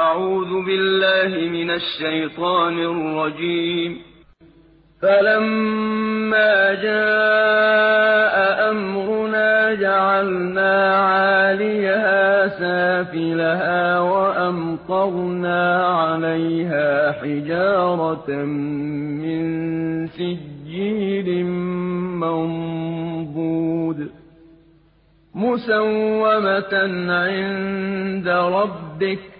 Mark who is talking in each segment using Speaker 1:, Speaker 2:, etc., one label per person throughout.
Speaker 1: أعوذ بالله من الشيطان الرجيم. فلما جاء أمرنا جعلنا عاليها سافلها وأمطرنا عليها حجارة من سجيل منضود مسومة عند ربك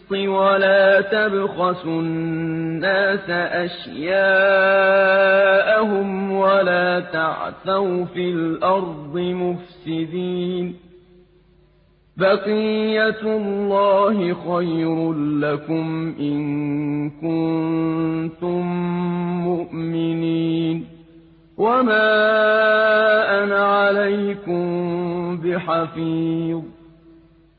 Speaker 1: ولا تبخسوا الناس أشياءهم ولا تعثوا في الأرض مفسدين بقية الله خير لكم إن كنتم مؤمنين وما أنا عليكم بحفيظ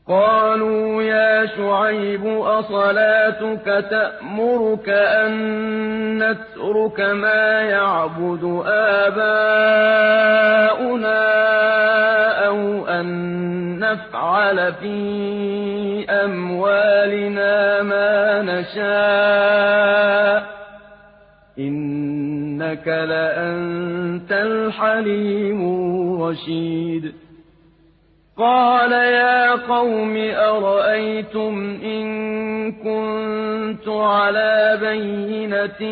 Speaker 1: قالوا يا شعيب أصلاتك تأمرك أن نترك ما يعبد آباؤنا أو أن نفعل في أموالنا ما نشاء. إنك لأنت الحليم الرشيد. قال يا قوم أرأيتم إن كنت على بينة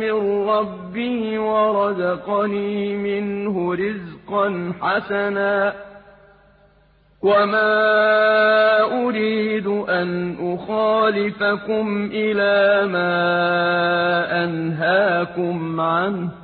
Speaker 1: من ربي ورزقني منه رزقا حسنا وما أريد أن أخالفكم إلى ما أنهاكم عنه